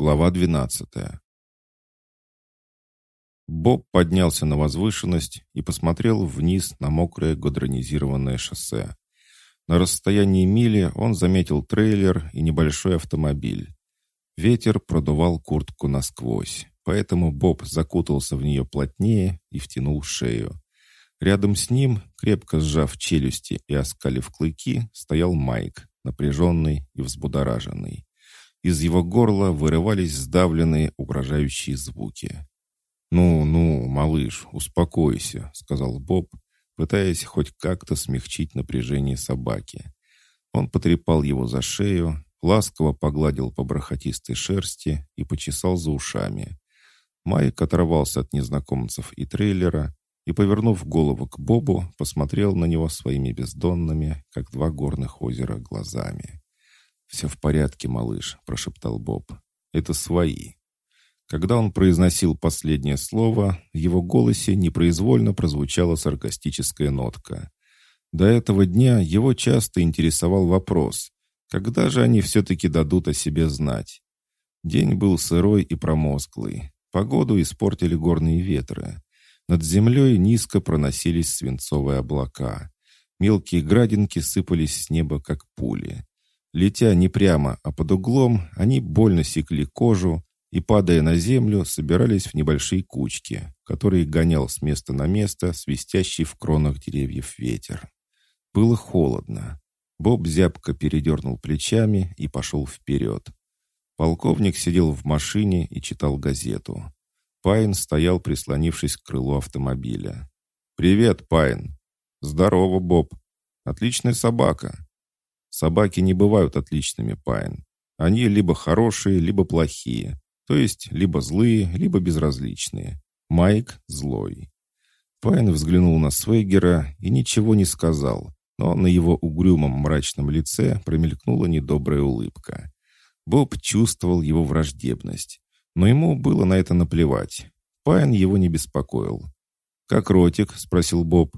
Глава 12. Боб поднялся на возвышенность и посмотрел вниз на мокрое гудронизированное шоссе. На расстоянии мили он заметил трейлер и небольшой автомобиль. Ветер продувал куртку насквозь, поэтому Боб закутался в нее плотнее и втянул шею. Рядом с ним, крепко сжав челюсти и оскалив клыки, стоял Майк, напряженный и взбудораженный. Из его горла вырывались сдавленные, угрожающие звуки. «Ну, ну, малыш, успокойся», — сказал Боб, пытаясь хоть как-то смягчить напряжение собаки. Он потрепал его за шею, ласково погладил по бархатистой шерсти и почесал за ушами. Майк оторвался от незнакомцев и трейлера и, повернув голову к Бобу, посмотрел на него своими бездонными, как два горных озера, глазами. «Все в порядке, малыш», — прошептал Боб. «Это свои». Когда он произносил последнее слово, в его голосе непроизвольно прозвучала саркастическая нотка. До этого дня его часто интересовал вопрос, когда же они все-таки дадут о себе знать. День был сырой и промозглый. Погоду испортили горные ветры. Над землей низко проносились свинцовые облака. Мелкие градинки сыпались с неба, как пули. Летя не прямо, а под углом, они больно секли кожу и, падая на землю, собирались в небольшие кучки, которые гонял с места на место свистящий в кронах деревьев ветер. Было холодно. Боб зябко передернул плечами и пошел вперед. Полковник сидел в машине и читал газету. Пайн стоял, прислонившись к крылу автомобиля. «Привет, Пайн!» «Здорово, Боб!» «Отличная собака!» Собаки не бывают отличными, Пайн. Они либо хорошие, либо плохие. То есть либо злые, либо безразличные. Майк злой. Пайн взглянул на Свейгера и ничего не сказал, но на его угрюмом мрачном лице промелькнула недобрая улыбка. Боб чувствовал его враждебность, но ему было на это наплевать. Пайн его не беспокоил. «Как ротик?» — спросил Боб.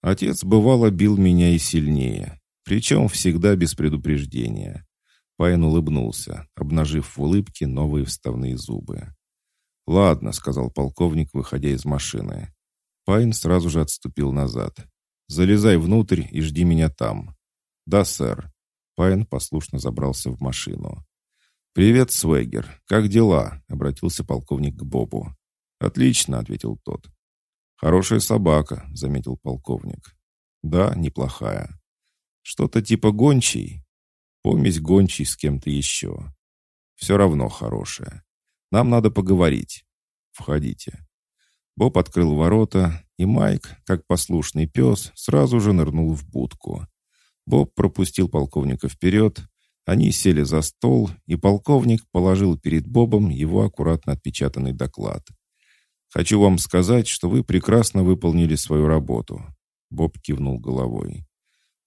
«Отец бывало бил меня и сильнее. Причем всегда без предупреждения. Пайн улыбнулся, обнажив в улыбке новые вставные зубы. «Ладно», — сказал полковник, выходя из машины. Пайн сразу же отступил назад. «Залезай внутрь и жди меня там». «Да, сэр». Пайн послушно забрался в машину. «Привет, Свегер. Как дела?» — обратился полковник к Бобу. «Отлично», — ответил тот. «Хорошая собака», — заметил полковник. «Да, неплохая. Что-то типа гончий. Помесь гончий с кем-то еще. Все равно хорошая. Нам надо поговорить. Входите. Боб открыл ворота, и Майк, как послушный пес, сразу же нырнул в будку. Боб пропустил полковника вперед, они сели за стол, и полковник положил перед Бобом его аккуратно отпечатанный доклад. «Хочу вам сказать, что вы прекрасно выполнили свою работу». Боб кивнул головой.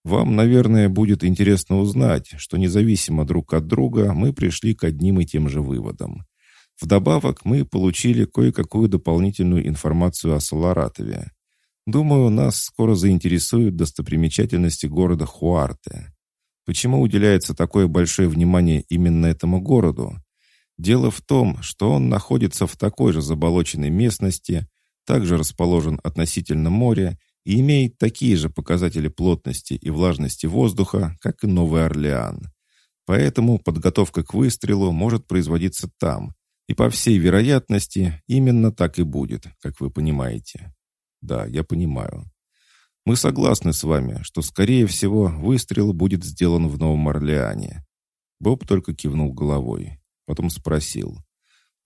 Вам, наверное, будет интересно узнать, что независимо друг от друга мы пришли к одним и тем же выводам. Вдобавок мы получили кое-какую дополнительную информацию о Соларатове. Думаю, нас скоро заинтересуют достопримечательности города Хуарте. Почему уделяется такое большое внимание именно этому городу? Дело в том, что он находится в такой же заболоченной местности, также расположен относительно моря и имеет такие же показатели плотности и влажности воздуха, как и Новый Орлеан. Поэтому подготовка к выстрелу может производиться там, и по всей вероятности именно так и будет, как вы понимаете. Да, я понимаю. Мы согласны с вами, что, скорее всего, выстрел будет сделан в Новом Орлеане. Боб только кивнул головой. Потом спросил.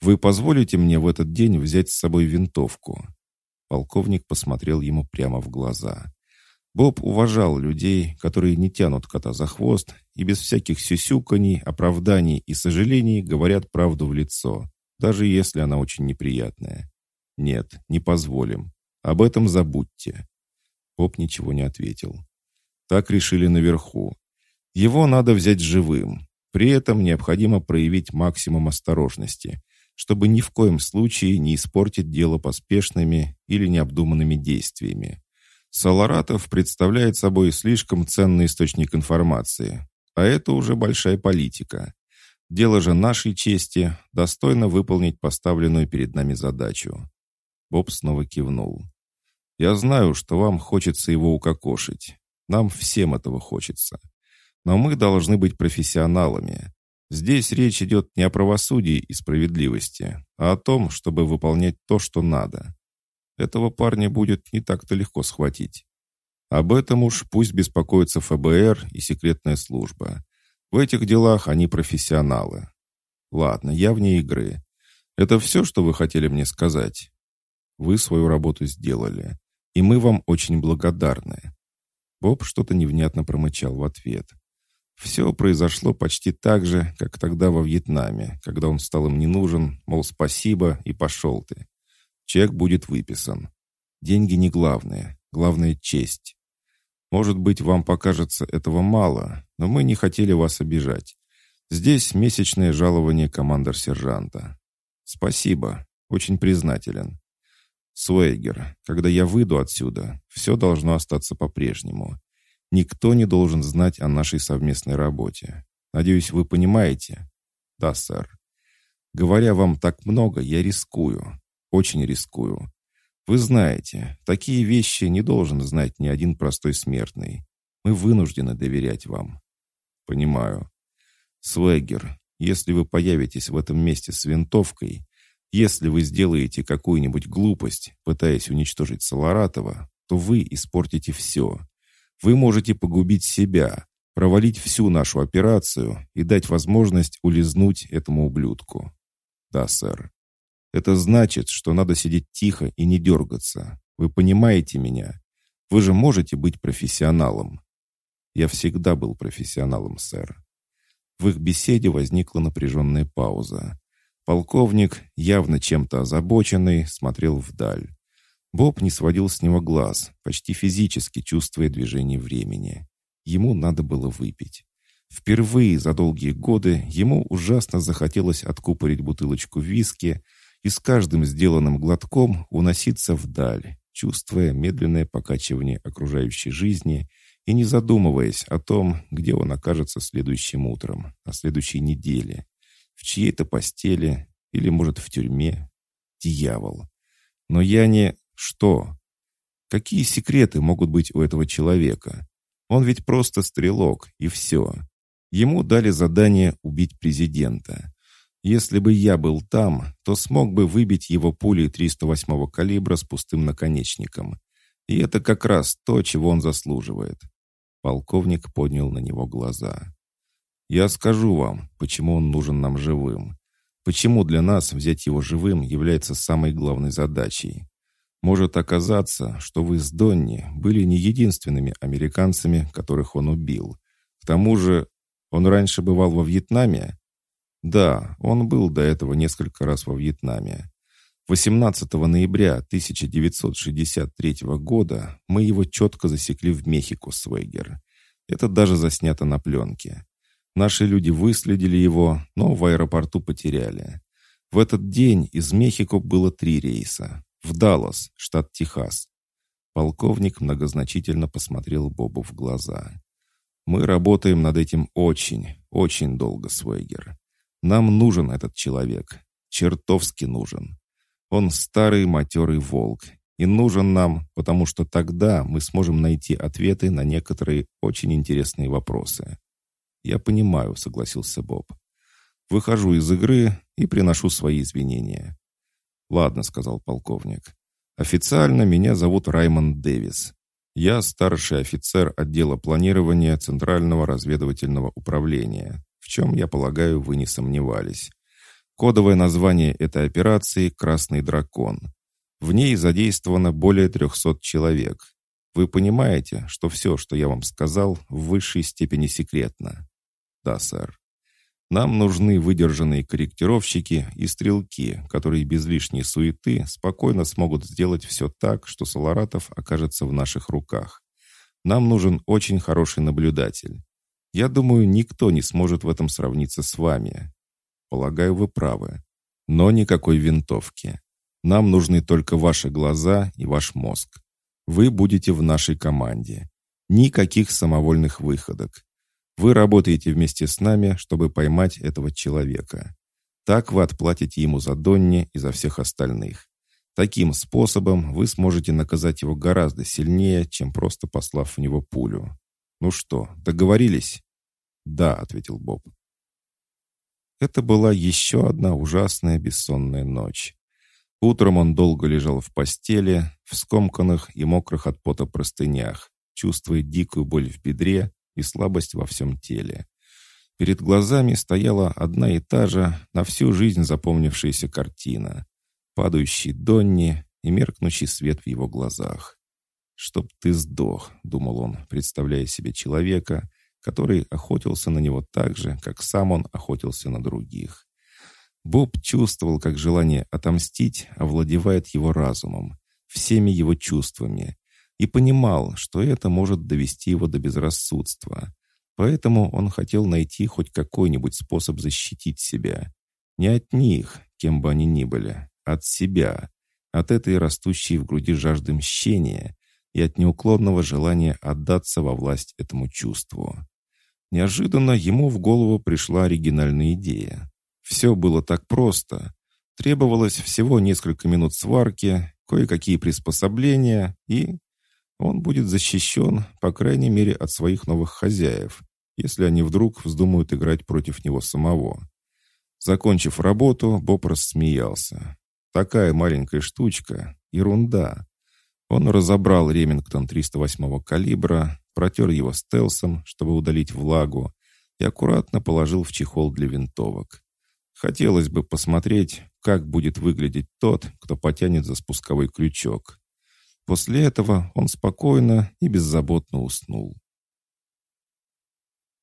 «Вы позволите мне в этот день взять с собой винтовку?» Полковник посмотрел ему прямо в глаза. Боб уважал людей, которые не тянут кота за хвост и без всяких сюсюканий, оправданий и сожалений говорят правду в лицо, даже если она очень неприятная. «Нет, не позволим. Об этом забудьте». Боб ничего не ответил. Так решили наверху. Его надо взять живым. При этом необходимо проявить максимум осторожности, чтобы ни в коем случае не испортить дело поспешными или необдуманными действиями. Саларатов представляет собой слишком ценный источник информации, а это уже большая политика. Дело же нашей чести достойно выполнить поставленную перед нами задачу. Боб снова кивнул. «Я знаю, что вам хочется его укокошить. Нам всем этого хочется. Но мы должны быть профессионалами. Здесь речь идет не о правосудии и справедливости, а о том, чтобы выполнять то, что надо. Этого парня будет не так-то легко схватить. Об этом уж пусть беспокоится ФБР и секретная служба. В этих делах они профессионалы. Ладно, я вне игры. Это все, что вы хотели мне сказать? Вы свою работу сделали, и мы вам очень благодарны. Боб что-то невнятно промычал в ответ. Все произошло почти так же, как тогда во Вьетнаме, когда он стал им не нужен, мол, спасибо и пошел ты. Чек будет выписан. Деньги не главное, главное честь. Может быть, вам покажется этого мало, но мы не хотели вас обижать. Здесь месячное жалование командор-сержанта. Спасибо, очень признателен. Суэйгер, когда я выйду отсюда, все должно остаться по-прежнему. Никто не должен знать о нашей совместной работе. Надеюсь, вы понимаете? Да, сэр. Говоря вам так много, я рискую. Очень рискую. Вы знаете, такие вещи не должен знать ни один простой смертный. Мы вынуждены доверять вам. Понимаю. Свегер, если вы появитесь в этом месте с винтовкой, если вы сделаете какую-нибудь глупость, пытаясь уничтожить Саларатова, то вы испортите все. Вы можете погубить себя, провалить всю нашу операцию и дать возможность улизнуть этому ублюдку. Да, сэр. Это значит, что надо сидеть тихо и не дергаться. Вы понимаете меня? Вы же можете быть профессионалом. Я всегда был профессионалом, сэр. В их беседе возникла напряженная пауза. Полковник, явно чем-то озабоченный, смотрел вдаль. Боб не сводил с него глаз, почти физически чувствуя движение времени. Ему надо было выпить. Впервые за долгие годы ему ужасно захотелось откупорить бутылочку виски, и с каждым сделанным глотком уноситься вдаль, чувствуя медленное покачивание окружающей жизни и не задумываясь о том, где он окажется следующим утром, на следующей неделе, в чьей-то постели или, может, в тюрьме. Дьявол. Но я не... Что? Какие секреты могут быть у этого человека? Он ведь просто стрелок, и все. Ему дали задание убить президента. Если бы я был там, то смог бы выбить его пулей 308-го калибра с пустым наконечником. И это как раз то, чего он заслуживает. Полковник поднял на него глаза. «Я скажу вам, почему он нужен нам живым. Почему для нас взять его живым является самой главной задачей. Может оказаться, что вы с Донни были не единственными американцами, которых он убил. К тому же, он раньше бывал во Вьетнаме? Да, он был до этого несколько раз во Вьетнаме. 18 ноября 1963 года мы его четко засекли в Мехико, Свейгер. Это даже заснято на пленке. Наши люди выследили его, но в аэропорту потеряли. В этот день из Мехико было три рейса. В Даллас, штат Техас. Полковник многозначительно посмотрел Бобу в глаза. «Мы работаем над этим очень, очень долго, Свейгер. Нам нужен этот человек. Чертовски нужен. Он старый матерый волк. И нужен нам, потому что тогда мы сможем найти ответы на некоторые очень интересные вопросы. «Я понимаю», — согласился Боб. «Выхожу из игры и приношу свои извинения». «Ладно», — сказал полковник. «Официально меня зовут Раймонд Дэвис. Я старший офицер отдела планирования Центрального разведывательного управления в чем, я полагаю, вы не сомневались. Кодовое название этой операции «Красный дракон». В ней задействовано более 300 человек. Вы понимаете, что все, что я вам сказал, в высшей степени секретно? Да, сэр. Нам нужны выдержанные корректировщики и стрелки, которые без лишней суеты спокойно смогут сделать все так, что Саларатов окажется в наших руках. Нам нужен очень хороший наблюдатель. Я думаю, никто не сможет в этом сравниться с вами. Полагаю, вы правы. Но никакой винтовки. Нам нужны только ваши глаза и ваш мозг. Вы будете в нашей команде. Никаких самовольных выходок. Вы работаете вместе с нами, чтобы поймать этого человека. Так вы отплатите ему за Донни и за всех остальных. Таким способом вы сможете наказать его гораздо сильнее, чем просто послав в него пулю. Ну что, договорились? Да, ответил Боб. Это была еще одна ужасная бессонная ночь. Утром он долго лежал в постели, в скомканных и мокрых от пота простынях, чувствуя дикую боль в бедре и слабость во всем теле. Перед глазами стояла одна и та же, на всю жизнь запомнившаяся картина. Падающий Донни и меркнущий свет в его глазах. «Чтоб ты сдох», — думал он, представляя себе человека, который охотился на него так же, как сам он охотился на других. Боб чувствовал, как желание отомстить овладевает его разумом, всеми его чувствами, и понимал, что это может довести его до безрассудства. Поэтому он хотел найти хоть какой-нибудь способ защитить себя. Не от них, кем бы они ни были, от себя, от этой растущей в груди жажды мщения и от неуклонного желания отдаться во власть этому чувству. Неожиданно ему в голову пришла оригинальная идея. Все было так просто. Требовалось всего несколько минут сварки, кое-какие приспособления, и он будет защищен, по крайней мере, от своих новых хозяев, если они вдруг вздумают играть против него самого. Закончив работу, Боб рассмеялся. Такая маленькая штучка, ерунда. Он разобрал Ремингтон 308 калибра, протер его стелсом, чтобы удалить влагу, и аккуратно положил в чехол для винтовок. Хотелось бы посмотреть, как будет выглядеть тот, кто потянет за спусковой крючок. После этого он спокойно и беззаботно уснул.